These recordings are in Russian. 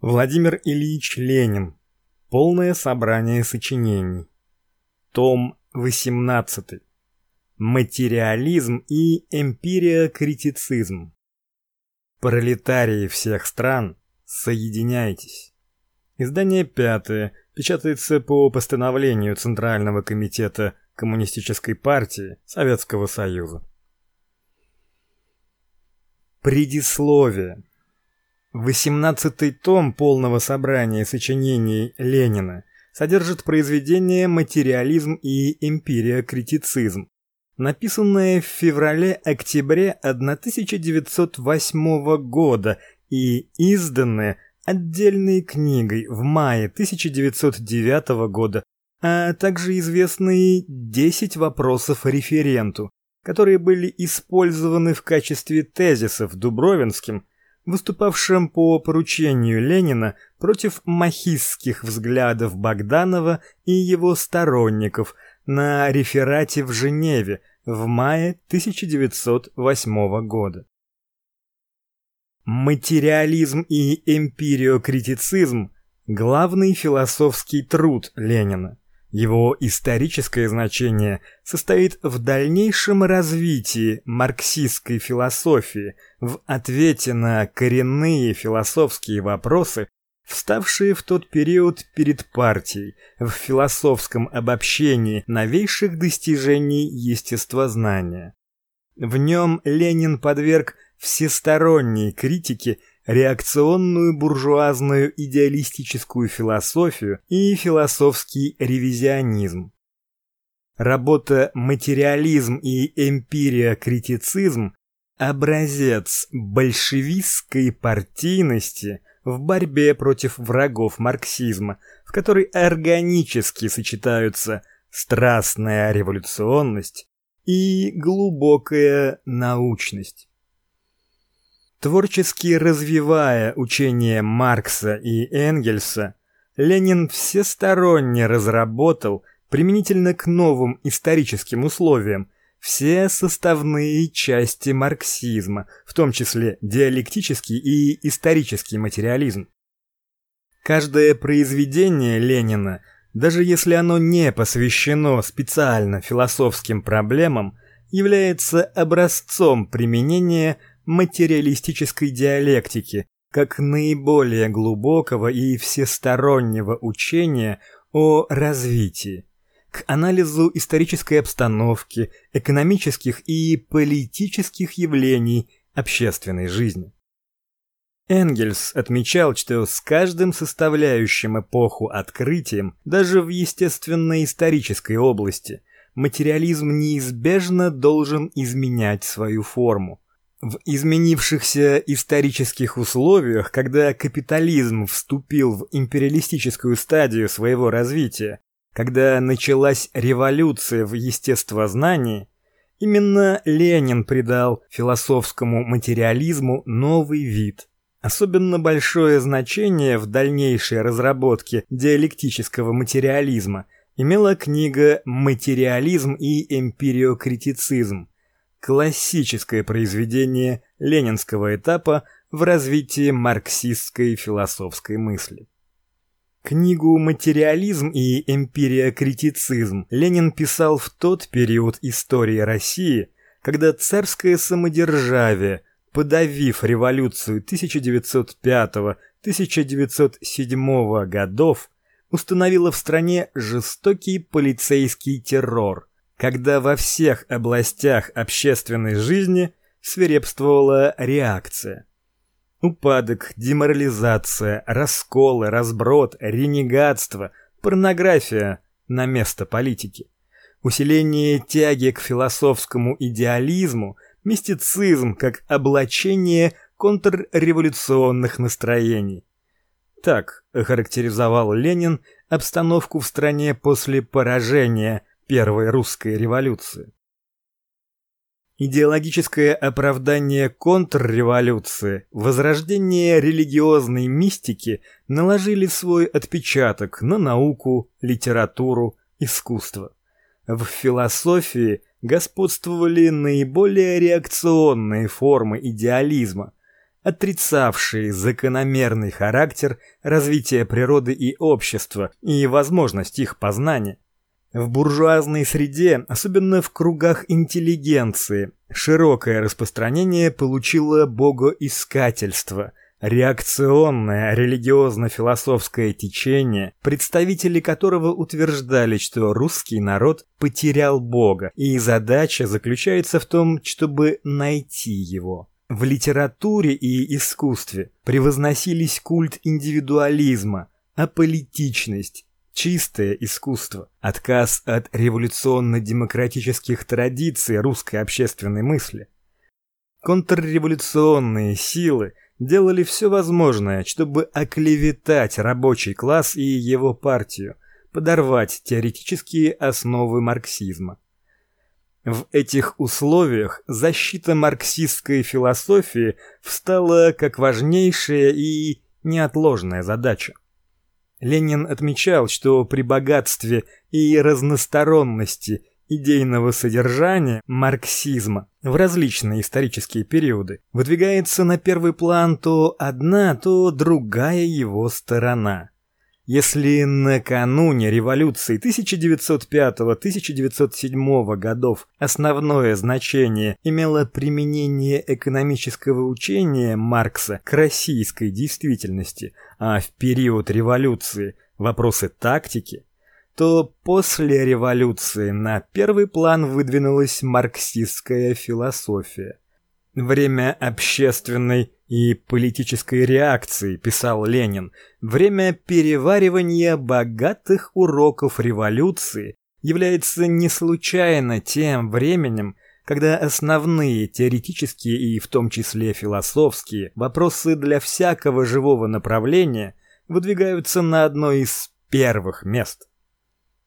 Владимир Ильич Ленин. Полное собрание сочинений. Том 18. Материализм и эмпириокритицизм. Пролетарии всех стран, соединяйтесь. Издание пятое, печатается по постановлению Центрального комитета Коммунистической партии Советского Союза. Предисловие. Восемнадцатый том полного собрания сочинений Ленина содержит произведение «Материализм и эмпириокритицизм», написанное в феврале-октябре 1908 года и изданное отдельной книгой в мае 1909 года, а также известные 10 вопросов референту, которые были использованы в качестве тезисов Дубровинским выступавшим по поручению Ленина против махистских взглядов Богданова и его сторонников на реферате в Женеве в мае 1908 года. Материализм и эмпириокритицизм главный философский труд Ленина. Его историческое значение состоит в дальнейшем развитии марксистской философии, в ответе на коренные философские вопросы, вставшие в тот период перед партией, в философском обобщении новейших достижений естествознания. В нем Ленин подверг всесторонней критике реакционную буржуазную идеалистическую философию и философский ревизионизм. Работа «Материализм и эмпириокритицизм» – образец большевистской партийности в борьбе против врагов марксизма, в которой органически сочетаются страстная революционность и глубокая научность. Творчески развивая учение Маркса и Энгельса, Ленин всесторонне разработал применительно к новым историческим условиям все составные части марксизма, в том числе диалектический и исторический материализм. Каждое произведение Ленина, даже если оно не посвящено специально философским проблемам, является образцом применения материалистической диалектики как наиболее глубокого и всестороннего учения о развитии, к анализу исторической обстановки, экономических и политических явлений общественной жизни. Энгельс отмечал, что с каждым составляющим эпоху открытием, даже в естественно-исторической области, материализм неизбежно должен изменять свою форму. В изменившихся исторических условиях, когда капитализм вступил в империалистическую стадию своего развития, когда началась революция в естествознании, именно Ленин придал философскому материализму новый вид. Особенно большое значение в дальнейшей разработке диалектического материализма имела книга «Материализм и эмпириокритицизм», классическое произведение ленинского этапа в развитии марксистской философской мысли. Книгу «Материализм и эмпириокритицизм» Ленин писал в тот период истории России, когда царское самодержавие, подавив революцию 1905-1907 годов, установило в стране жестокий полицейский террор, когда во всех областях общественной жизни свирепствовала реакция. Упадок, деморализация, расколы, разброд, ренегатство, порнография на место политики. Усиление тяги к философскому идеализму, мистицизм как облачение контрреволюционных настроений. Так охарактеризовал Ленин обстановку в стране после поражения Первой русской революции. Идеологическое оправдание контрреволюции, возрождение религиозной мистики наложили свой отпечаток на науку, литературу, искусство. В философии господствовали наиболее реакционные формы идеализма, отрицавшие закономерный характер развития природы и общества и возможность их познания. В буржуазной среде, особенно в кругах интеллигенции, широкое распространение получило богоискательство, реакционное религиозно-философское течение, представители которого утверждали, что русский народ потерял бога, и задача заключается в том, чтобы найти его. В литературе и искусстве превозносились культ индивидуализма, аполитичность, чистое искусство, отказ от революционно-демократических традиций русской общественной мысли. Контрреволюционные силы делали все возможное, чтобы оклеветать рабочий класс и его партию, подорвать теоретические основы марксизма. В этих условиях защита марксистской философии встала как важнейшая и неотложная задача. Ленин отмечал, что при богатстве и разносторонности идейного содержания марксизма в различные исторические периоды выдвигается на первый план то одна, то другая его сторона. Если накануне революции 1905-1907 годов основное значение имело применение экономического учения Маркса к российской действительности, а в период революции вопросы тактики, то после революции на первый план выдвинулась марксистская философия. Время общественной и политической реакции, писал Ленин, время переваривания богатых уроков революции является не случайно тем временем, когда основные теоретические и в том числе философские вопросы для всякого живого направления выдвигаются на одно из первых мест.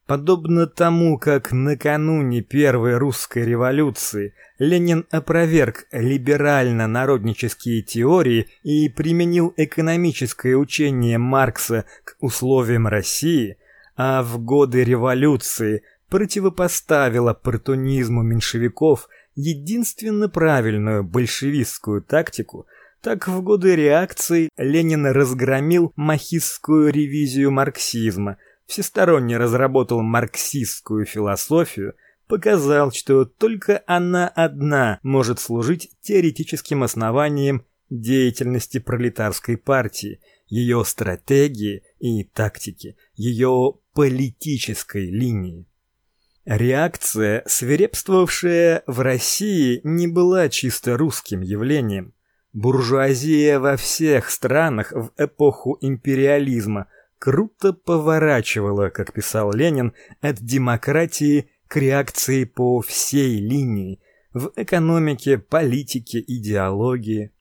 Подобно тому, как накануне Первой русской революции Ленин опроверг либерально-народнические теории и применил экономическое учение Маркса к условиям России, а в годы революции противопоставил оппортунизму меньшевиков единственно правильную большевистскую тактику, так в годы реакции Ленин разгромил махистскую ревизию марксизма – всесторонне разработал марксистскую философию, показал, что только она одна может служить теоретическим основанием деятельности пролетарской партии, ее стратегии и тактики, ее политической линии. Реакция, свирепствовавшая в России, не была чисто русским явлением. Буржуазия во всех странах в эпоху империализма – круто поворачивала, как писал Ленин, от демократии к реакции по всей линии в экономике, политике, идеологии.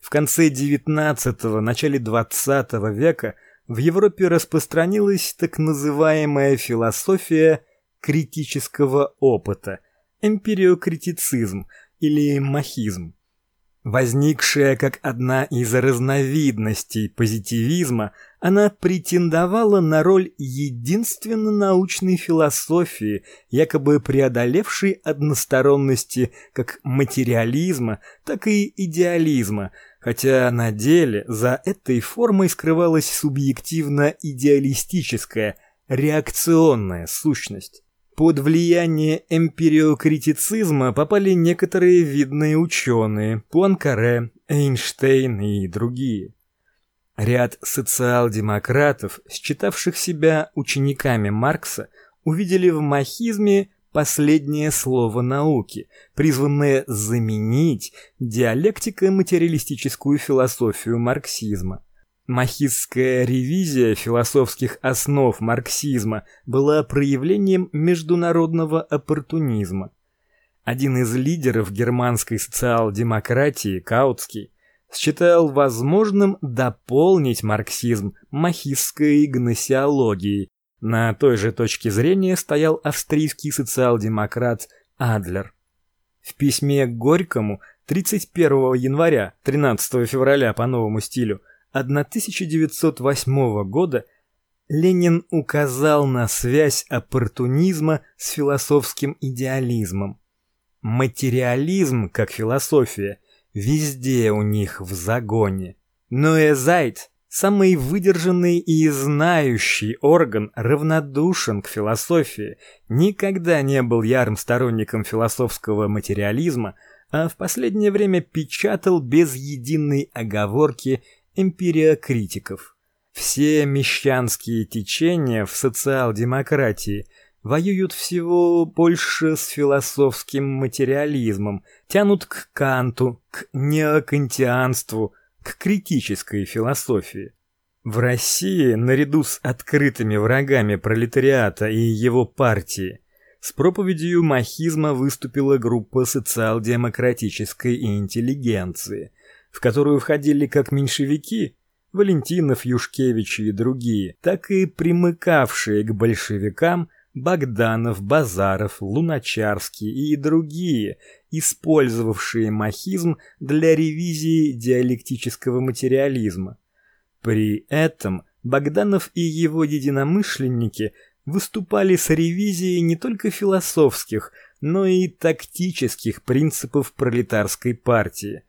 В конце XIX – начале XX века в Европе распространилась так называемая философия критического опыта, эмпириокритицизм или махизм возникшая как одна из разновидностей позитивизма, она претендовала на роль единственно научной философии, якобы преодолевшей односторонности как материализма, так и идеализма, хотя на деле за этой формой скрывалась субъективно-идеалистическая, реакционная сущность. Под влияние эмпириокритицизма попали некоторые видные ученые: Пуанкаре, Эйнштейн и другие. Ряд социал-демократов, считавших себя учениками Маркса, увидели в махизме последнее слово науки, призванное заменить диалектико-материалистическую философию марксизма. Махистская ревизия философских основ марксизма была проявлением международного оппортунизма. Один из лидеров германской социал-демократии, Каутский, считал возможным дополнить марксизм махистской гносеологией. На той же точке зрения стоял австрийский социал-демократ Адлер. В письме к Горькому 31 января 13 февраля по новому стилю 1908 года Ленин указал на связь оппортунизма с философским идеализмом. Материализм, как философия, везде у них в загоне. Но Эзайт, самый выдержанный и знающий орган, равнодушен к философии, никогда не был ярым сторонником философского материализма, а в последнее время печатал без единой оговорки эмпириокритиков. Все мещанские течения в социал-демократии – воюют всего больше с философским материализмом, тянут к Канту, к неокантианству, к критической философии. В России, наряду с открытыми врагами пролетариата и его партии, с проповедью махизма выступила группа социал-демократической интеллигенции, в которую входили как меньшевики, Валентинов, Юшкевич и другие, так и примыкавшие к большевикам Богданов, Базаров, Луначарский и другие, использовавшие махизм для ревизии диалектического материализма. При этом Богданов и его единомышленники выступали с ревизией не только философских, но и тактических принципов пролетарской партии.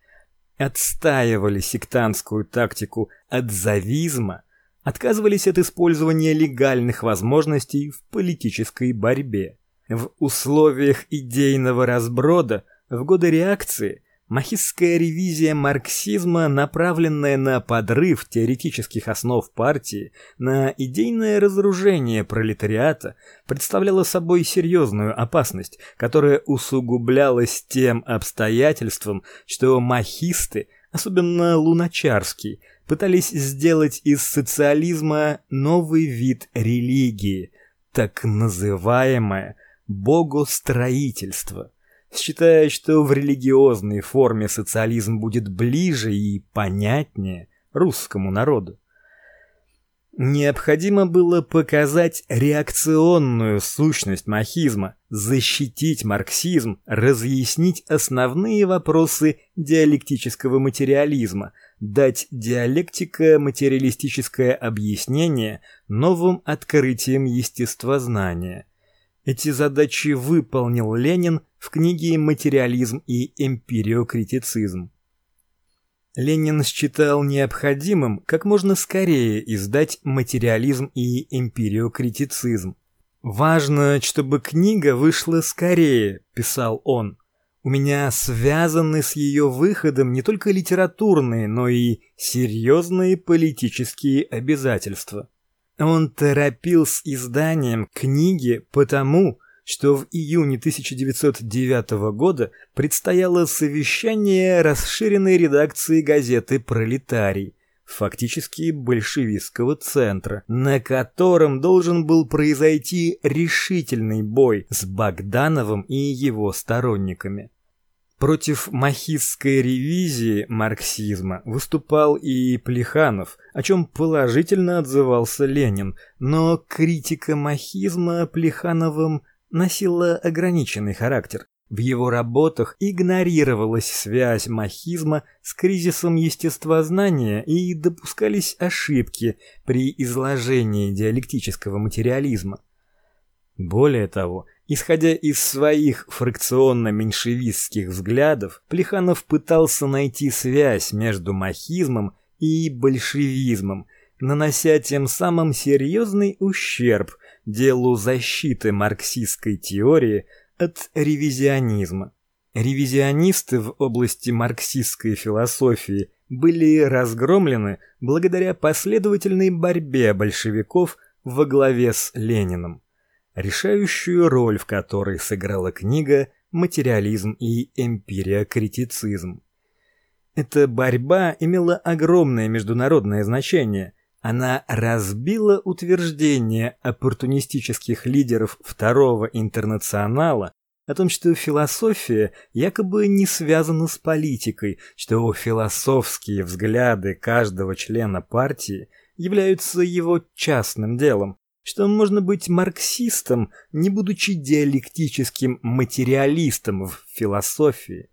Отстаивали сектантскую тактику отзавизма отказывались от использования легальных возможностей в политической борьбе. В условиях идейного разброда в годы реакции махистская ревизия марксизма, направленная на подрыв теоретических основ партии, на идейное разоружение пролетариата, представляла собой серьезную опасность, которая усугублялась тем обстоятельством, что махисты, особенно Луначарский, пытались сделать из социализма новый вид религии, так называемое богостроительство, считая, что в религиозной форме социализм будет ближе и понятнее русскому народу. Необходимо было показать реакционную сущность махизма, защитить марксизм, разъяснить основные вопросы диалектического материализма, дать диалектико-материалистическое объяснение новым открытиям естествознания. Эти задачи выполнил Ленин в книге «Материализм и эмпириокритицизм». Ленин считал необходимым как можно скорее издать материализм и эмпириокритицизм. Важно, чтобы книга вышла скорее, писал он. У меня связаны с ее выходом не только литературные, но и серьезные политические обязательства. Он торопил с изданием книги потому, что в июне 1909 года предстояло совещание расширенной редакции газеты Пролетарий, фактически большевистского центра, на котором должен был произойти решительный бой с Богдановым и его сторонниками. Против махистской ревизии марксизма выступал и Плеханов, о чем положительно отзывался Ленин, но критика махизма Плехановым носила ограниченный характер. В его работах игнорировалась связь махизма с кризисом естествознания и допускались ошибки при изложении диалектического материализма. Более того, Исходя из своих фракционно-меньшевистских взглядов, Плеханов пытался найти связь между махизмом и большевизмом, нанося тем самым серьезный ущерб делу защиты марксистской теории от ревизионизма. Ревизионисты в области марксистской философии были разгромлены благодаря последовательной борьбе большевиков во главе с Лениным решающую роль в которой сыграла книга «Материализм и эмпириокритицизм». Эта борьба имела огромное международное значение. Она разбила утверждение оппортунистических лидеров Второго интернационала о том, что философия якобы не связана с политикой, что философские взгляды каждого члена партии являются его частным делом, что можно быть марксистом, не будучи диалектическим материалистом в философии.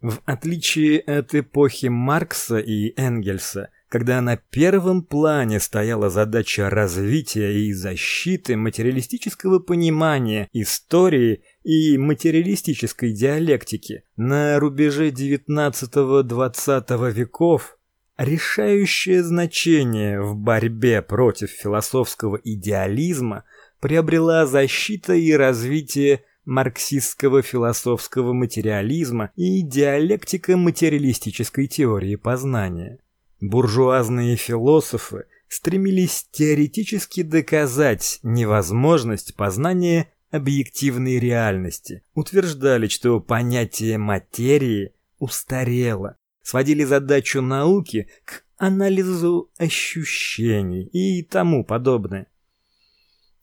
В отличие от эпохи Маркса и Энгельса, когда на первом плане стояла задача развития и защиты материалистического понимания истории и материалистической диалектики, на рубеже XIX-XX веков Решающее значение в борьбе против философского идеализма приобрела защита и развитие марксистского философского материализма и диалектика материалистической теории познания. Буржуазные философы стремились теоретически доказать невозможность познания объективной реальности, утверждали, что понятие материи устарело, сводили задачу науки к анализу ощущений и тому подобное.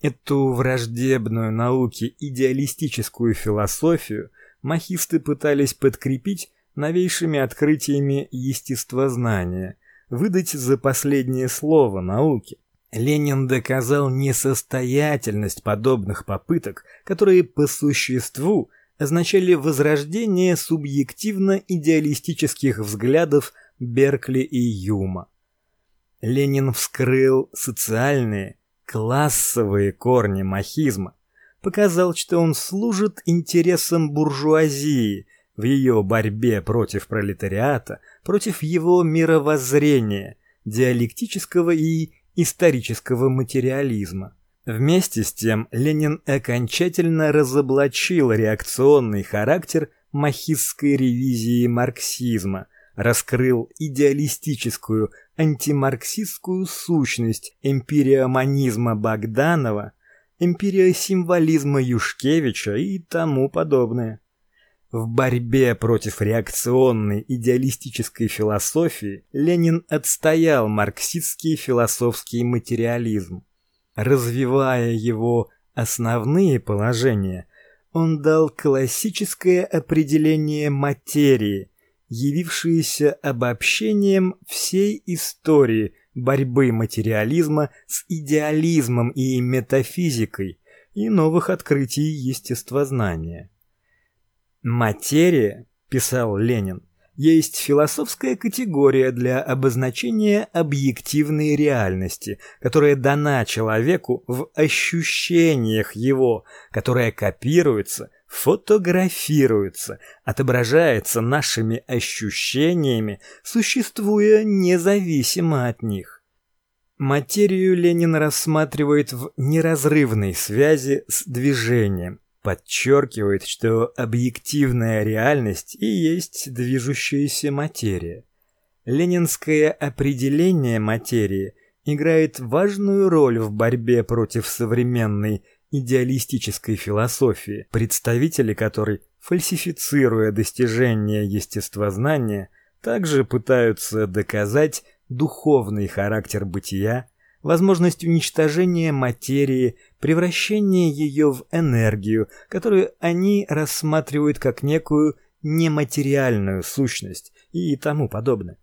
Эту враждебную науке идеалистическую философию махисты пытались подкрепить новейшими открытиями естествознания, выдать за последнее слово науки. Ленин доказал несостоятельность подобных попыток, которые по существу означали возрождение субъективно-идеалистических взглядов Беркли и Юма. Ленин вскрыл социальные, классовые корни махизма, показал, что он служит интересам буржуазии в ее борьбе против пролетариата, против его мировоззрения, диалектического и исторического материализма. Вместе с тем Ленин окончательно разоблачил реакционный характер махистской ревизии марксизма, раскрыл идеалистическую антимарксистскую сущность эмпириоманизма Богданова, эмпириосимволизма Юшкевича и тому подобное. В борьбе против реакционной идеалистической философии Ленин отстоял марксистский философский материализм. Развивая его основные положения, он дал классическое определение материи, явившееся обобщением всей истории борьбы материализма с идеализмом и метафизикой и новых открытий естествознания. Материя, писал Ленин, есть философская категория для обозначения объективной реальности, которая дана человеку в ощущениях его, которая копируется, фотографируется, отображается нашими ощущениями, существуя независимо от них. Материю Ленин рассматривает в неразрывной связи с движением, подчеркивает, что объективная реальность и есть движущаяся материя. Ленинское определение материи играет важную роль в борьбе против современной идеалистической философии, представители которой, фальсифицируя достижения естествознания, также пытаются доказать духовный характер бытия возможность уничтожения материи, превращения ее в энергию, которую они рассматривают как некую нематериальную сущность и тому подобное.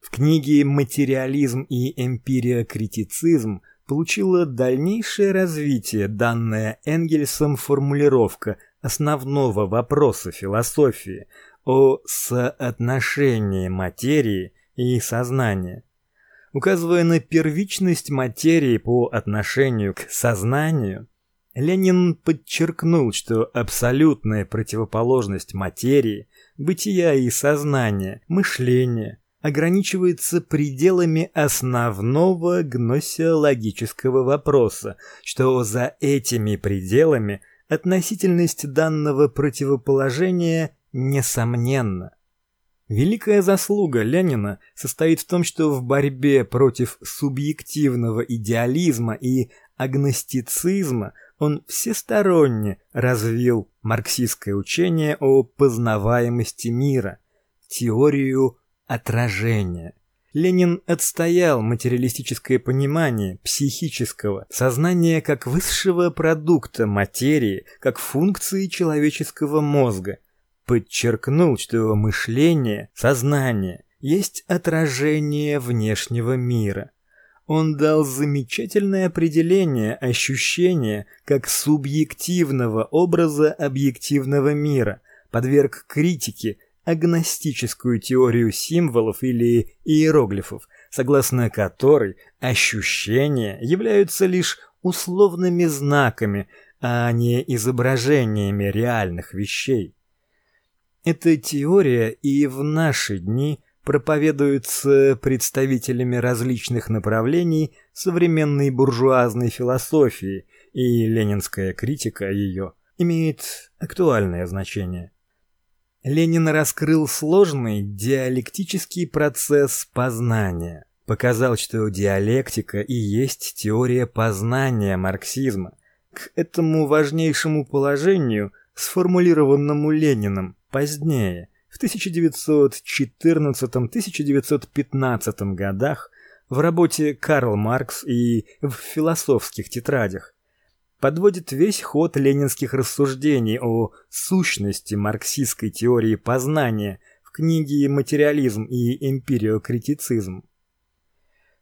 В книге «Материализм и эмпириокритицизм» получила дальнейшее развитие данная Энгельсом формулировка основного вопроса философии о соотношении материи и сознания указывая на первичность материи по отношению к сознанию, Ленин подчеркнул, что абсолютная противоположность материи, бытия и сознания, мышления ограничивается пределами основного гносеологического вопроса, что за этими пределами относительность данного противоположения несомненна. Великая заслуга Ленина состоит в том, что в борьбе против субъективного идеализма и агностицизма он всесторонне развил марксистское учение о познаваемости мира, теорию отражения. Ленин отстоял материалистическое понимание психического сознания как высшего продукта материи, как функции человеческого мозга, подчеркнул, что мышление, сознание есть отражение внешнего мира. Он дал замечательное определение ощущения как субъективного образа объективного мира, подверг критике агностическую теорию символов или иероглифов, согласно которой ощущения являются лишь условными знаками, а не изображениями реальных вещей. Эта теория и в наши дни проповедуется представителями различных направлений современной буржуазной философии, и ленинская критика ее имеет актуальное значение. Ленин раскрыл сложный диалектический процесс познания, показал, что диалектика и есть теория познания марксизма. К этому важнейшему положению, сформулированному Лениным, Позднее, в 1914-1915 годах, в работе Карл Маркс и в философских тетрадях, подводит весь ход ленинских рассуждений о сущности марксистской теории познания в книге «Материализм и эмпириокритицизм».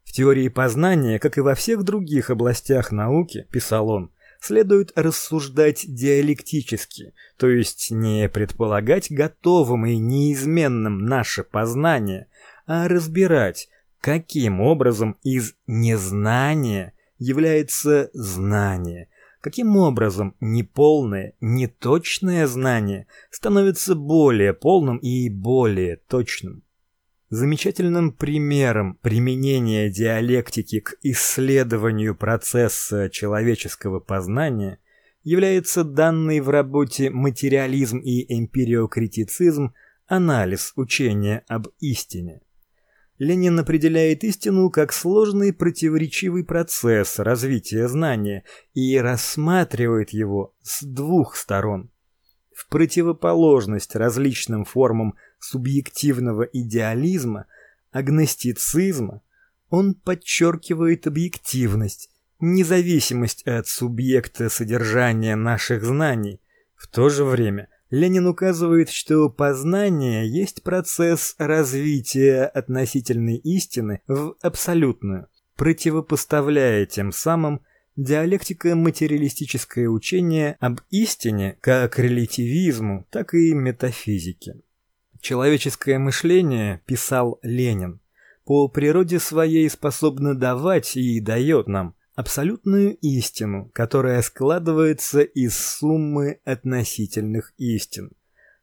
В теории познания, как и во всех других областях науки, писал он, следует рассуждать диалектически, то есть не предполагать готовым и неизменным наше познание, а разбирать, каким образом из незнания является знание, каким образом неполное, неточное знание становится более полным и более точным. Замечательным примером применения диалектики к исследованию процесса человеческого познания является данный в работе «Материализм и эмпириокритицизм» анализ учения об истине. Ленин определяет истину как сложный противоречивый процесс развития знания и рассматривает его с двух сторон. В противоположность различным формам субъективного идеализма, агностицизма, он подчеркивает объективность, независимость от субъекта содержания наших знаний. В то же время Ленин указывает, что познание есть процесс развития относительной истины в абсолютную, противопоставляя тем самым диалектико-материалистическое учение об истине как релятивизму, так и метафизике. Человеческое мышление, писал Ленин, по природе своей способно давать и дает нам абсолютную истину, которая складывается из суммы относительных истин.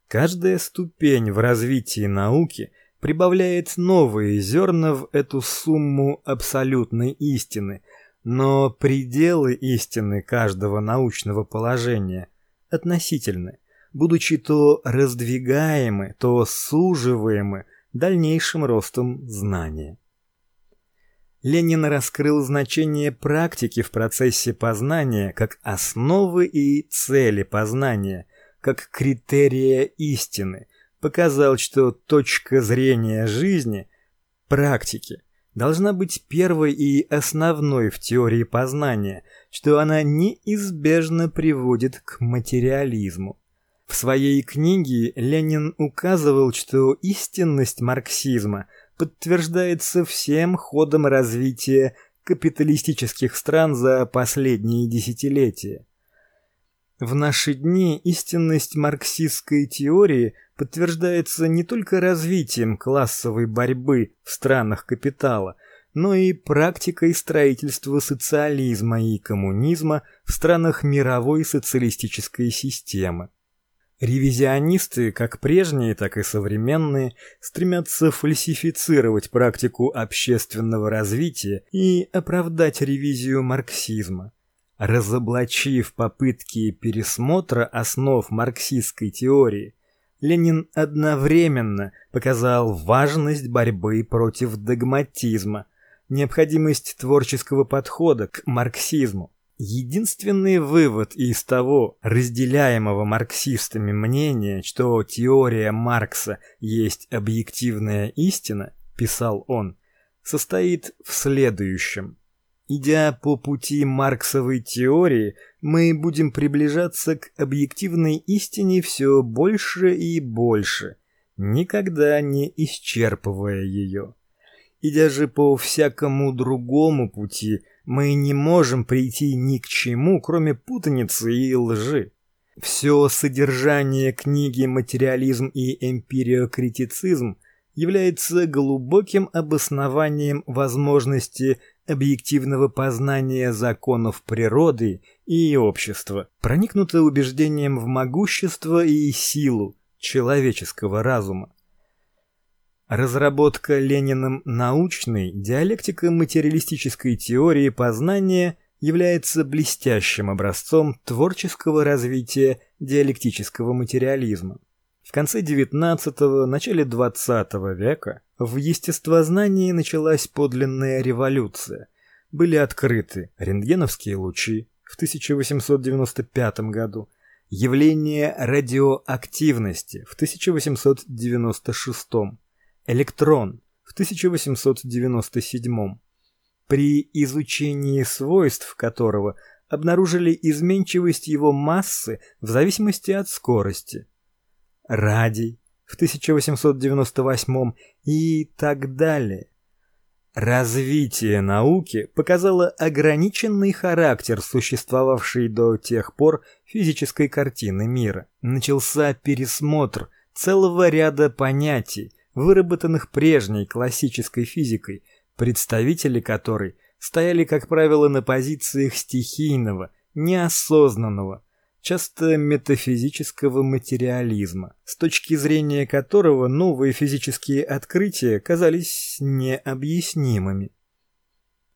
Каждая ступень в развитии науки прибавляет новые зерна в эту сумму абсолютной истины, но пределы истины каждого научного положения относительны будучи то раздвигаемы, то суживаемы дальнейшим ростом знания. Ленин раскрыл значение практики в процессе познания как основы и цели познания, как критерия истины, показал, что точка зрения жизни практики должна быть первой и основной в теории познания, что она неизбежно приводит к материализму. В своей книге Ленин указывал, что истинность марксизма подтверждается всем ходом развития капиталистических стран за последние десятилетия. В наши дни истинность марксистской теории подтверждается не только развитием классовой борьбы в странах капитала, но и практикой строительства социализма и коммунизма в странах мировой социалистической системы. Ревизионисты, как прежние, так и современные, стремятся фальсифицировать практику общественного развития и оправдать ревизию марксизма. Разоблачив попытки пересмотра основ марксистской теории, Ленин одновременно показал важность борьбы против догматизма, необходимость творческого подхода к марксизму. Единственный вывод из того разделяемого марксистами мнения, что теория Маркса есть объективная истина, писал он, состоит в следующем: идя по пути марксовой теории, мы будем приближаться к объективной истине все больше и больше, никогда не исчерпывая ее. Идя же по всякому другому пути, мы не можем прийти ни к чему, кроме путаницы и лжи. Все содержание книги «Материализм и эмпириокритицизм» является глубоким обоснованием возможности объективного познания законов природы и общества, проникнуто убеждением в могущество и силу человеческого разума. Разработка Лениным научной диалектико-материалистической теории познания является блестящим образцом творческого развития диалектического материализма. В конце XIX – начале XX века в естествознании началась подлинная революция. Были открыты рентгеновские лучи в 1895 году, явление радиоактивности в 1896 электрон в 1897 при изучении свойств которого обнаружили изменчивость его массы в зависимости от скорости. Радий в 1898 и так далее. Развитие науки показало ограниченный характер существовавшей до тех пор физической картины мира. Начался пересмотр целого ряда понятий, выработанных прежней классической физикой, представители которой стояли, как правило, на позициях стихийного, неосознанного, часто метафизического материализма, с точки зрения которого новые физические открытия казались необъяснимыми.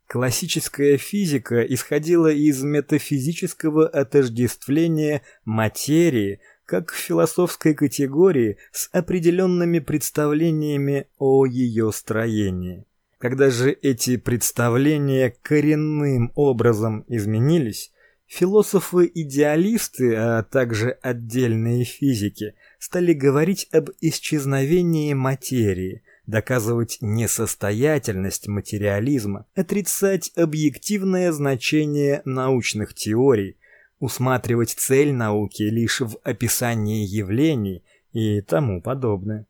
Классическая физика исходила из метафизического отождествления материи как философской категории с определенными представлениями о ее строении. Когда же эти представления коренным образом изменились, философы-идеалисты, а также отдельные физики стали говорить об исчезновении материи, доказывать несостоятельность материализма, отрицать объективное значение научных теорий, усматривать цель науки лишь в описании явлений и тому подобное.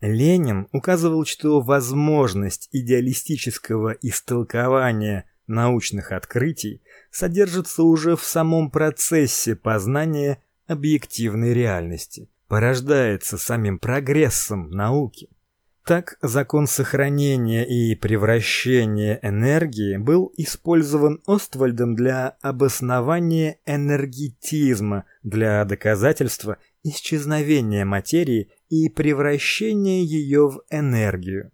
Ленин указывал, что возможность идеалистического истолкования научных открытий содержится уже в самом процессе познания объективной реальности, порождается самим прогрессом науки. Так закон сохранения и превращения энергии был использован Оствальдом для обоснования энергетизма, для доказательства исчезновения материи и превращения ее в энергию.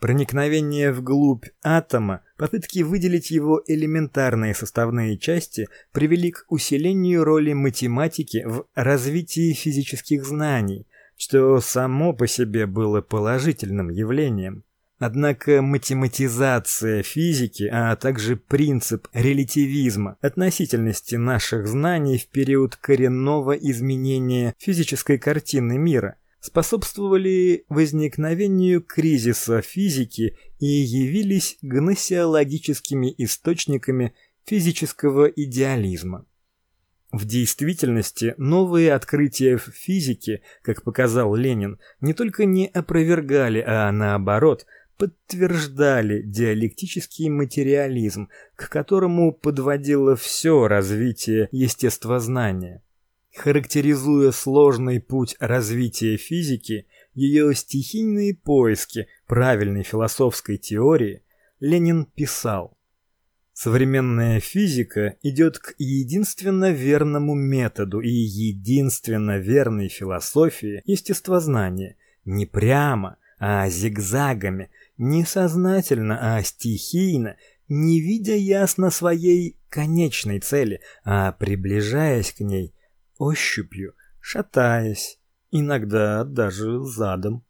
Проникновение вглубь атома, попытки выделить его элементарные составные части привели к усилению роли математики в развитии физических знаний, что само по себе было положительным явлением. Однако математизация физики, а также принцип релятивизма, относительности наших знаний в период коренного изменения физической картины мира – способствовали возникновению кризиса физики и явились гносеологическими источниками физического идеализма. В действительности новые открытия в физике, как показал Ленин, не только не опровергали, а наоборот подтверждали диалектический материализм, к которому подводило все развитие естествознания. Характеризуя сложный путь развития физики, ее стихийные поиски правильной философской теории, Ленин писал: Современная физика идет к единственно верному методу и единственно верной философии естествознания, не прямо, а зигзагами, не сознательно, а стихийно, не видя ясно своей конечной цели, а приближаясь к ней ощупью, шатаясь, иногда даже задом.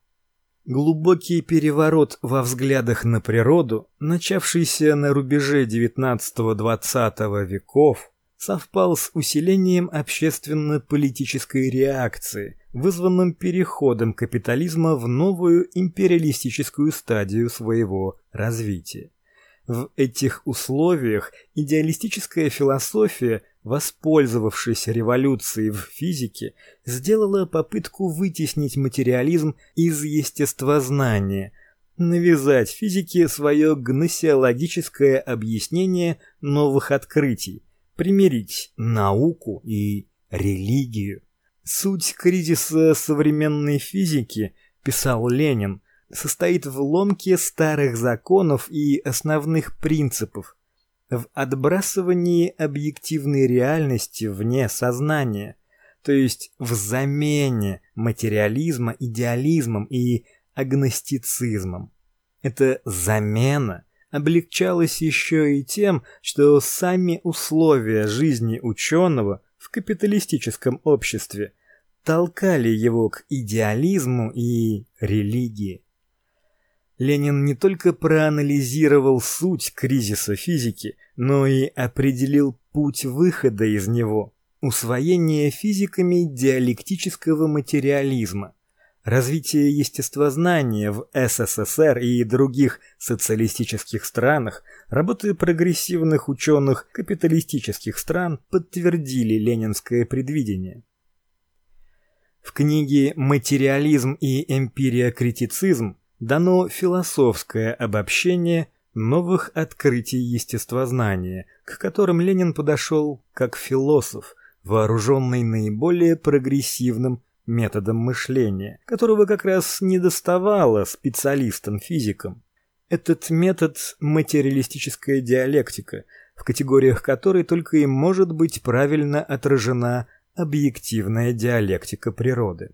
Глубокий переворот во взглядах на природу, начавшийся на рубеже XIX-XX веков, совпал с усилением общественно-политической реакции, вызванным переходом капитализма в новую империалистическую стадию своего развития. В этих условиях идеалистическая философия, воспользовавшись революцией в физике, сделала попытку вытеснить материализм из естествознания, навязать физике свое гносеологическое объяснение новых открытий, примирить науку и религию. Суть кризиса современной физики, писал Ленин, состоит в ломке старых законов и основных принципов, в отбрасывании объективной реальности вне сознания, то есть в замене материализма идеализмом и агностицизмом. Эта замена облегчалась еще и тем, что сами условия жизни ученого в капиталистическом обществе толкали его к идеализму и религии. Ленин не только проанализировал суть кризиса физики, но и определил путь выхода из него усвоение физиками диалектического материализма, развитие естествознания в СССР и других социалистических странах, работы прогрессивных ученых капиталистических стран подтвердили ленинское предвидение. В книге Материализм и эмпириокритицизм дано философское обобщение новых открытий естествознания, к которым Ленин подошел как философ, вооруженный наиболее прогрессивным методом мышления, которого как раз не доставало специалистам-физикам. Этот метод материалистическая диалектика, в категориях которой только и может быть правильно отражена объективная диалектика природы.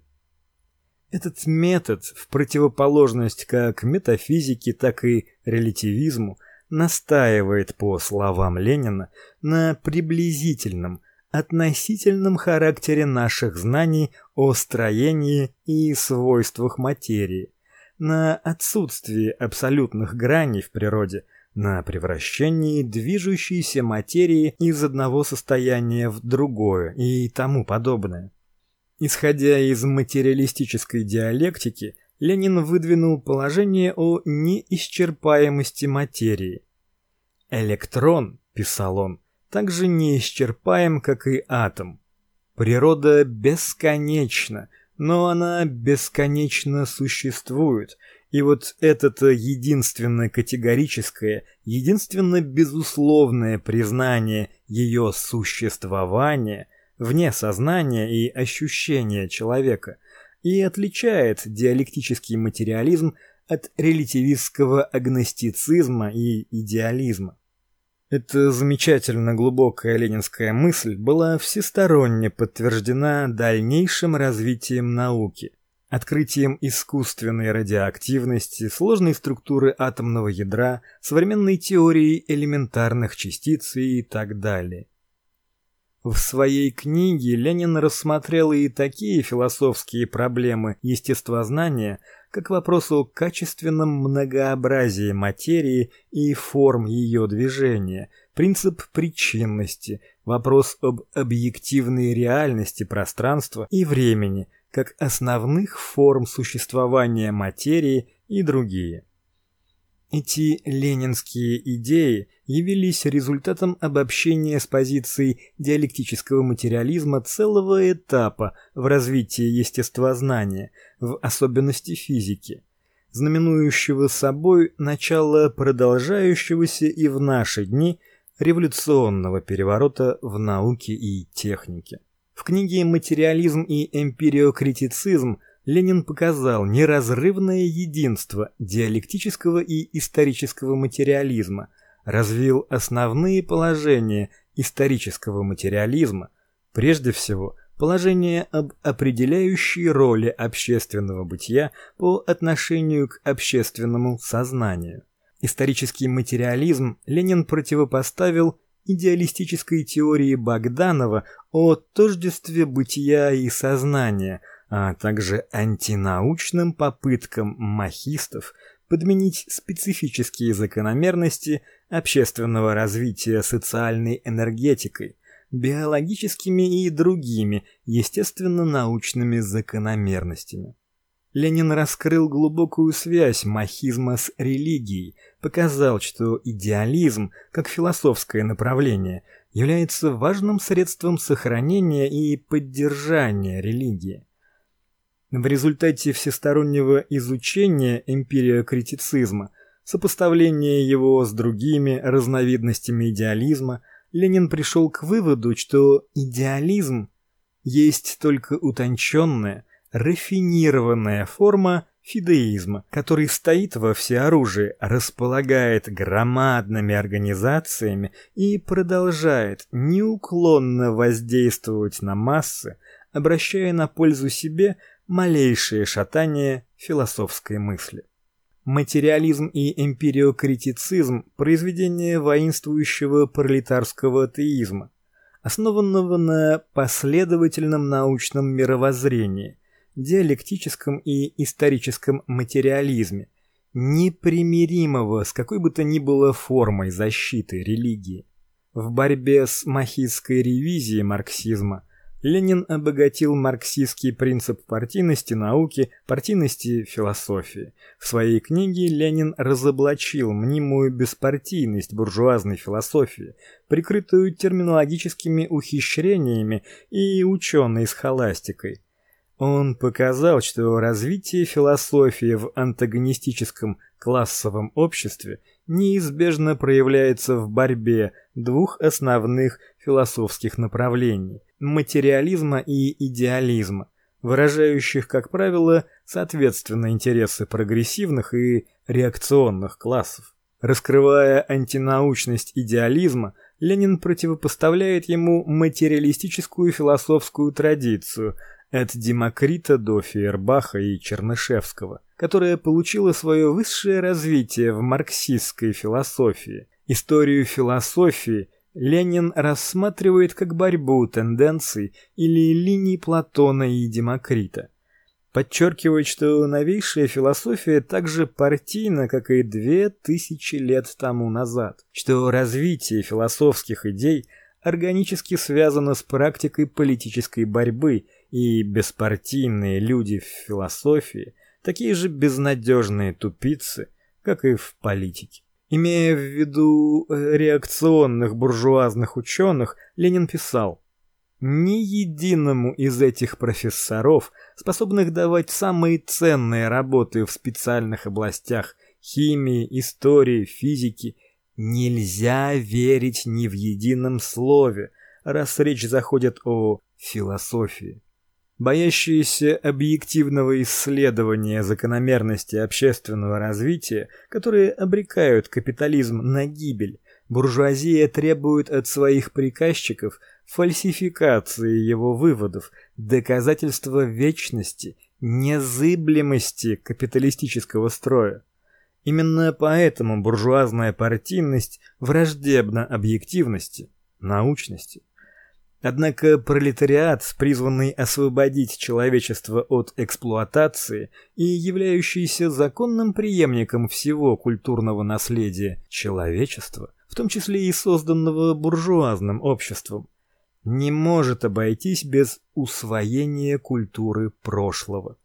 Этот метод, в противоположность как метафизике, так и релятивизму, настаивает, по словам Ленина, на приблизительном, относительном характере наших знаний о строении и свойствах материи, на отсутствии абсолютных граней в природе, на превращении движущейся материи из одного состояния в другое и тому подобное. Исходя из материалистической диалектики, Ленин выдвинул положение о неисчерпаемости материи. Электрон, писал он, также неисчерпаем, как и атом. Природа бесконечна, но она бесконечно существует, и вот это-то единственное категорическое, единственно безусловное признание ее существования вне сознания и ощущения человека и отличает диалектический материализм от релятивистского агностицизма и идеализма. Эта замечательно глубокая ленинская мысль была всесторонне подтверждена дальнейшим развитием науки, открытием искусственной радиоактивности, сложной структуры атомного ядра, современной теорией элементарных частиц и так далее. В своей книге Ленин рассмотрел и такие философские проблемы естествознания, как вопрос о качественном многообразии материи и форм ее движения, принцип причинности, вопрос об объективной реальности пространства и времени, как основных форм существования материи и другие. Эти ленинские идеи явились результатом обобщения с позиции диалектического материализма целого этапа в развитии естествознания, в особенности физики, знаменующего собой начало продолжающегося и в наши дни революционного переворота в науке и технике. В книге Материализм и эмпириокритицизм Ленин показал неразрывное единство диалектического и исторического материализма, развил основные положения исторического материализма, прежде всего положение об определяющей роли общественного бытия по отношению к общественному сознанию. Исторический материализм Ленин противопоставил идеалистической теории Богданова о тождестве бытия и сознания, а также антинаучным попыткам махистов подменить специфические закономерности общественного развития социальной энергетикой, биологическими и другими естественно-научными закономерностями. Ленин раскрыл глубокую связь махизма с религией, показал, что идеализм, как философское направление, является важным средством сохранения и поддержания религии. В результате всестороннего изучения эмпириокритицизма, сопоставления его с другими разновидностями идеализма, Ленин пришел к выводу, что идеализм есть только утонченная, рафинированная форма фидеизма, который стоит во всеоружии, располагает громадными организациями и продолжает неуклонно воздействовать на массы, обращая на пользу себе малейшие шатания философской мысли. Материализм и эмпириокритицизм произведение воинствующего пролетарского атеизма, основанного на последовательном научном мировоззрении, диалектическом и историческом материализме, непримиримого с какой бы то ни было формой защиты религии. В борьбе с махистской ревизией марксизма Ленин обогатил марксистский принцип партийности науки, партийности философии. В своей книге Ленин разоблачил мнимую беспартийность буржуазной философии, прикрытую терминологическими ухищрениями и ученой схоластикой. Он показал, что развитие философии в антагонистическом классовом обществе неизбежно проявляется в борьбе двух основных философских направлений материализма и идеализма, выражающих, как правило, соответственно интересы прогрессивных и реакционных классов. Раскрывая антинаучность идеализма, Ленин противопоставляет ему материалистическую философскую традицию от Демокрита до Фейербаха и Чернышевского, которая получила свое высшее развитие в марксистской философии. Историю философии Ленин рассматривает как борьбу тенденций или линий Платона и Демокрита. Подчеркивает, что новейшая философия так же партийна, как и две тысячи лет тому назад, что развитие философских идей органически связано с практикой политической борьбы, и беспартийные люди в философии такие же безнадежные тупицы, как и в политике. Имея в виду э, реакционных буржуазных ученых, Ленин писал: ни единому из этих профессоров, способных давать самые ценные работы в специальных областях химии, истории, физики, нельзя верить ни в едином слове, раз речь заходит о философии боящиеся объективного исследования закономерности общественного развития, которые обрекают капитализм на гибель, буржуазия требует от своих приказчиков фальсификации его выводов, доказательства вечности, незыблемости капиталистического строя. Именно поэтому буржуазная партийность враждебна объективности, научности. Однако пролетариат, призванный освободить человечество от эксплуатации и являющийся законным преемником всего культурного наследия человечества, в том числе и созданного буржуазным обществом, не может обойтись без усвоения культуры прошлого.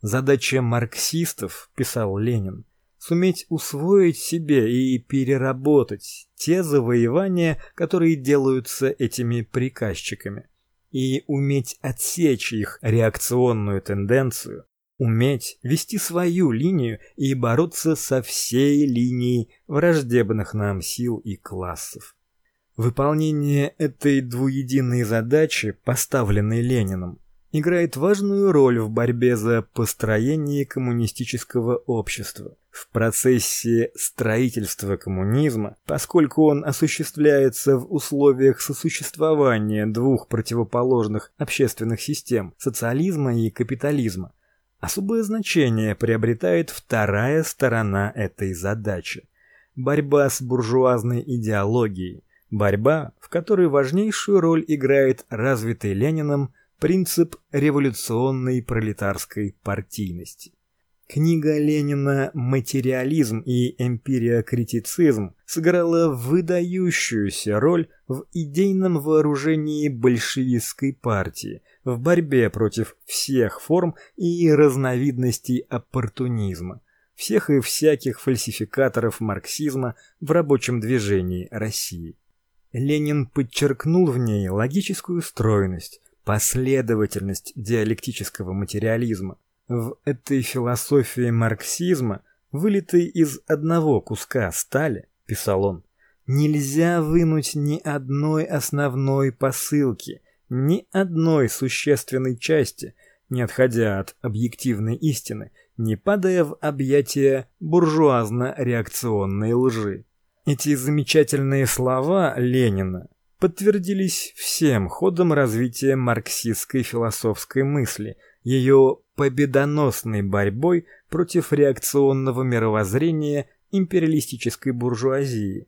Задача марксистов, писал Ленин, суметь усвоить себе и переработать те завоевания, которые делаются этими приказчиками, и уметь отсечь их реакционную тенденцию, уметь вести свою линию и бороться со всей линией враждебных нам сил и классов. Выполнение этой двуединой задачи, поставленной Лениным, играет важную роль в борьбе за построение коммунистического общества. В процессе строительства коммунизма, поскольку он осуществляется в условиях сосуществования двух противоположных общественных систем социализма и капитализма, особое значение приобретает вторая сторона этой задачи борьба с буржуазной идеологией, борьба, в которой важнейшую роль играет развитый Лениным принцип революционной пролетарской партийности. Книга Ленина «Материализм и эмпириокритицизм» сыграла выдающуюся роль в идейном вооружении большевистской партии, в борьбе против всех форм и разновидностей оппортунизма, всех и всяких фальсификаторов марксизма в рабочем движении России. Ленин подчеркнул в ней логическую стройность, последовательность диалектического материализма. В этой философии марксизма, вылитой из одного куска стали, писал он, нельзя вынуть ни одной основной посылки, ни одной существенной части, не отходя от объективной истины, не падая в объятия буржуазно-реакционной лжи. Эти замечательные слова Ленина подтвердились всем ходом развития марксистской философской мысли, ее победоносной борьбой против реакционного мировоззрения империалистической буржуазии.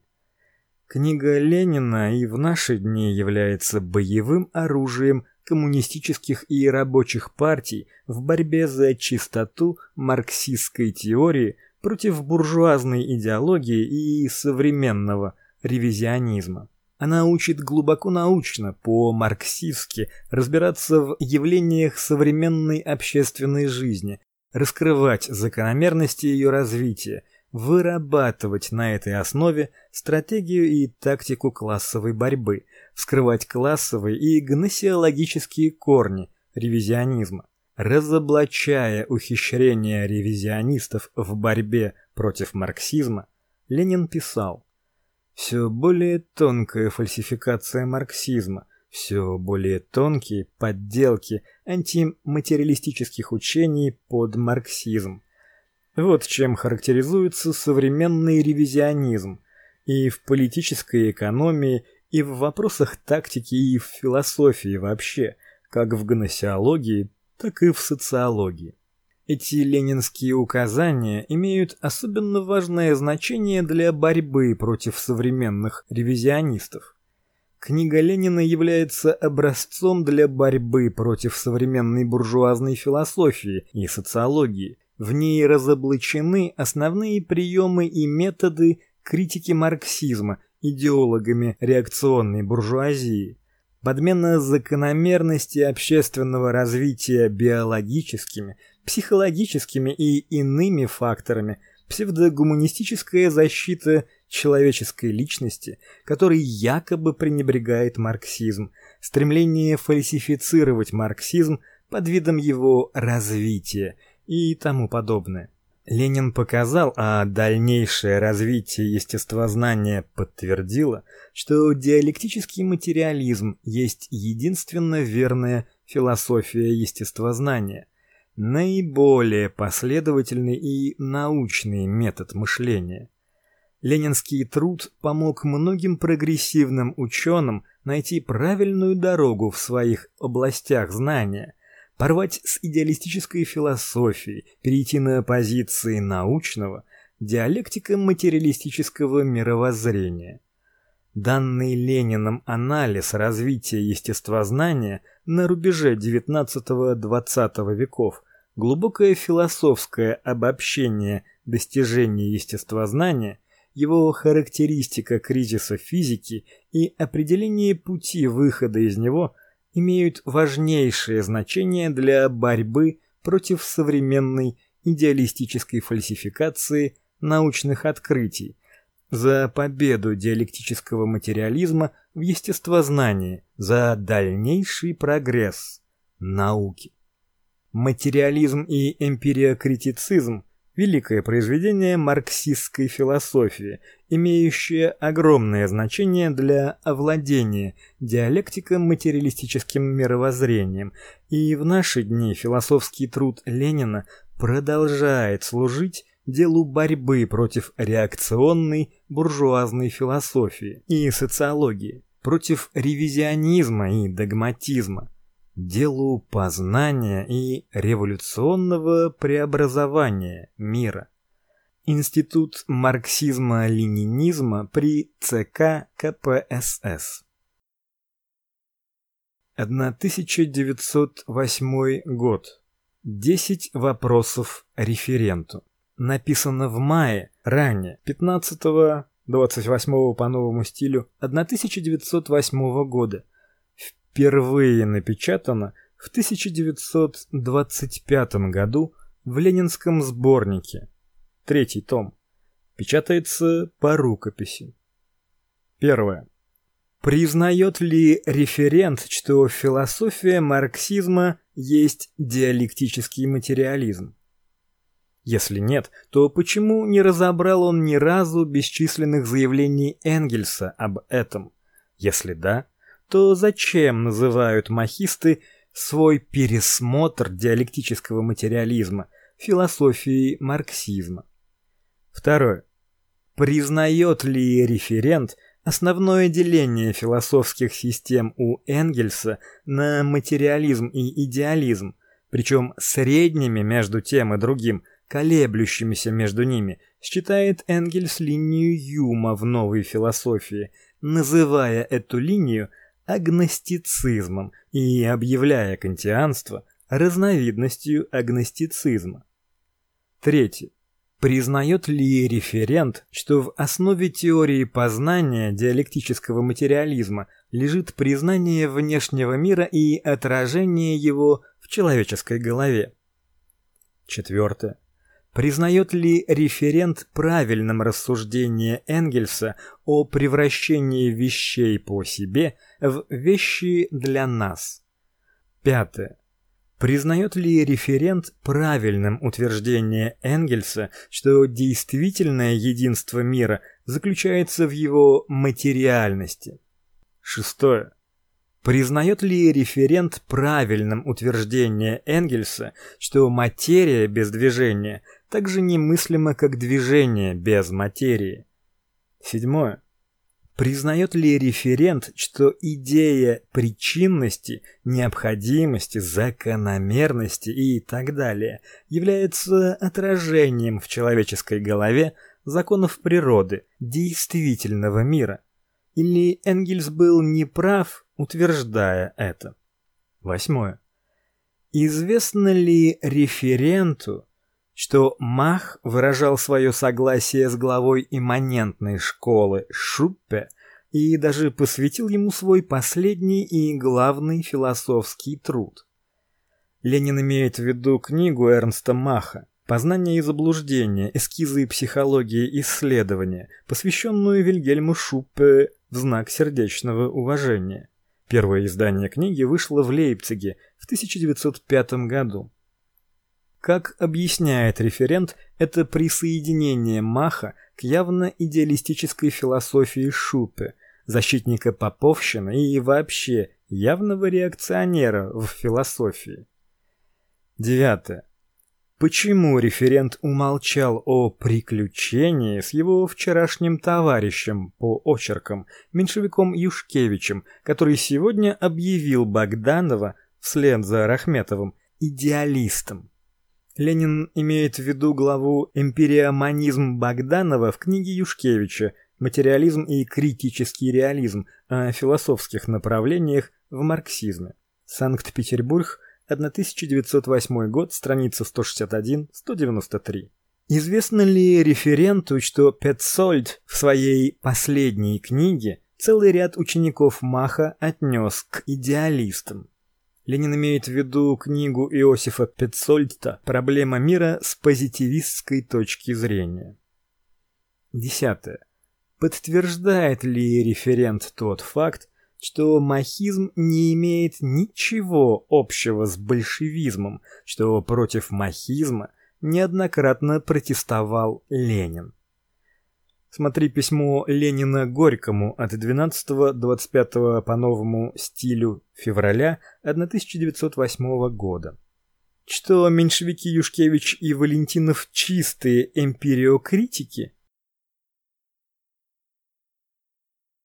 Книга Ленина и в наши дни является боевым оружием коммунистических и рабочих партий в борьбе за чистоту марксистской теории против буржуазной идеологии и современного ревизионизма. Она учит глубоко научно, по-марксистски, разбираться в явлениях современной общественной жизни, раскрывать закономерности ее развития, вырабатывать на этой основе стратегию и тактику классовой борьбы, вскрывать классовые и гносеологические корни ревизионизма, разоблачая ухищрения ревизионистов в борьбе против марксизма. Ленин писал: все более тонкая фальсификация марксизма, все более тонкие подделки антиматериалистических учений под марксизм вот чем характеризуется современный ревизионизм и в политической экономии, и в вопросах тактики, и в философии вообще, как в гносеологии, так и в социологии. Эти ленинские указания имеют особенно важное значение для борьбы против современных ревизионистов. Книга Ленина является образцом для борьбы против современной буржуазной философии и социологии, в ней разоблачены основные приемы и методы критики марксизма идеологами реакционной буржуазии. Подмена закономерности общественного развития биологическими, психологическими и иными факторами, псевдогуманистическая защита человеческой личности, которой якобы пренебрегает марксизм, стремление фальсифицировать марксизм под видом его развития – и тому подобное. Ленин показал, а дальнейшее развитие естествознания подтвердило, что диалектический материализм есть единственно верная философия естествознания, наиболее последовательный и научный метод мышления. Ленинский труд помог многим прогрессивным ученым найти правильную дорогу в своих областях знания, порвать с идеалистической философией, перейти на позиции научного, диалектика материалистического мировоззрения. Данный Лениным анализ развития естествознания на рубеже XIX-XX веков, глубокое философское обобщение достижений естествознания, его характеристика кризиса физики и определение пути выхода из него – имеют важнейшее значение для борьбы против современной идеалистической фальсификации научных открытий, за победу диалектического материализма в естествознании, за дальнейший прогресс науки. Материализм и эмпириокритицизм великое произведение марксистской философии, имеющее огромное значение для овладения диалектико-материалистическим мировоззрением, и в наши дни философский труд Ленина продолжает служить делу борьбы против реакционной буржуазной философии и социологии, против ревизионизма и догматизма, делу познания и революционного преобразования мира. Институт марксизма-ленинизма при ЦК КПСС. 1908 год. 10 вопросов референту. Написано в мае, ранее, 15-28 по новому стилю 1908 года впервые напечатано в 1925 году в Ленинском сборнике. Третий том. Печатается по рукописи. Первое. Признает ли референт, что философия марксизма есть диалектический материализм? Если нет, то почему не разобрал он ни разу бесчисленных заявлений Энгельса об этом? Если да, то зачем называют махисты свой пересмотр диалектического материализма философией марксизма? Второе. Признает ли референт основное деление философских систем у Энгельса на материализм и идеализм, причем средними между тем и другим, колеблющимися между ними, считает Энгельс линию Юма в новой философии, называя эту линию – агностицизмом и объявляя кантианство разновидностью агностицизма. Третье. Признает ли референт, что в основе теории познания диалектического материализма лежит признание внешнего мира и отражение его в человеческой голове? Четвертое. Признает ли референт правильным рассуждение Энгельса о превращении вещей по себе в вещи для нас? Пятое. Признает ли референт правильным утверждение Энгельса, что действительное единство мира заключается в его материальности? Шестое. Признает ли референт правильным утверждение Энгельса, что материя без движения так же немыслимо, как движение без материи? Седьмое. Признает ли референт, что идея причинности, необходимости, закономерности и так далее является отражением в человеческой голове законов природы, действительного мира? Или Энгельс был неправ, утверждая это. Восьмое. Известно ли референту, что Мах выражал свое согласие с главой имманентной школы Шуппе и даже посвятил ему свой последний и главный философский труд. Ленин имеет в виду книгу Эрнста Маха Познание и заблуждение. Эскизы психологии исследования, посвященную Вильгельму Шуппе в знак сердечного уважения. Первое издание книги вышло в Лейпциге в 1905 году. Как объясняет референт, это присоединение Маха к явно идеалистической философии Шупе, защитника поповщины и вообще явного реакционера в философии. Девятое. Почему референт умолчал о приключении с его вчерашним товарищем по очеркам, меньшевиком Юшкевичем, который сегодня объявил Богданова вслед за Рахметовым идеалистом? Ленин имеет в виду главу «Эмпириоманизм Богданова» в книге Юшкевича «Материализм и критический реализм» о философских направлениях в марксизме. Санкт-Петербург, 1908 год, страница 161-193. Известно ли референту, что Петцольд в своей последней книге целый ряд учеников Маха отнес к идеалистам? Ленин имеет в виду книгу Иосифа Петцольда «Проблема мира с позитивистской точки зрения». Десятое. Подтверждает ли референт тот факт, что махизм не имеет ничего общего с большевизмом, что против махизма неоднократно протестовал Ленин. Смотри письмо Ленина Горькому от 12-25 по новому стилю февраля 1908 года. Что меньшевики Юшкевич и Валентинов чистые эмпириокритики,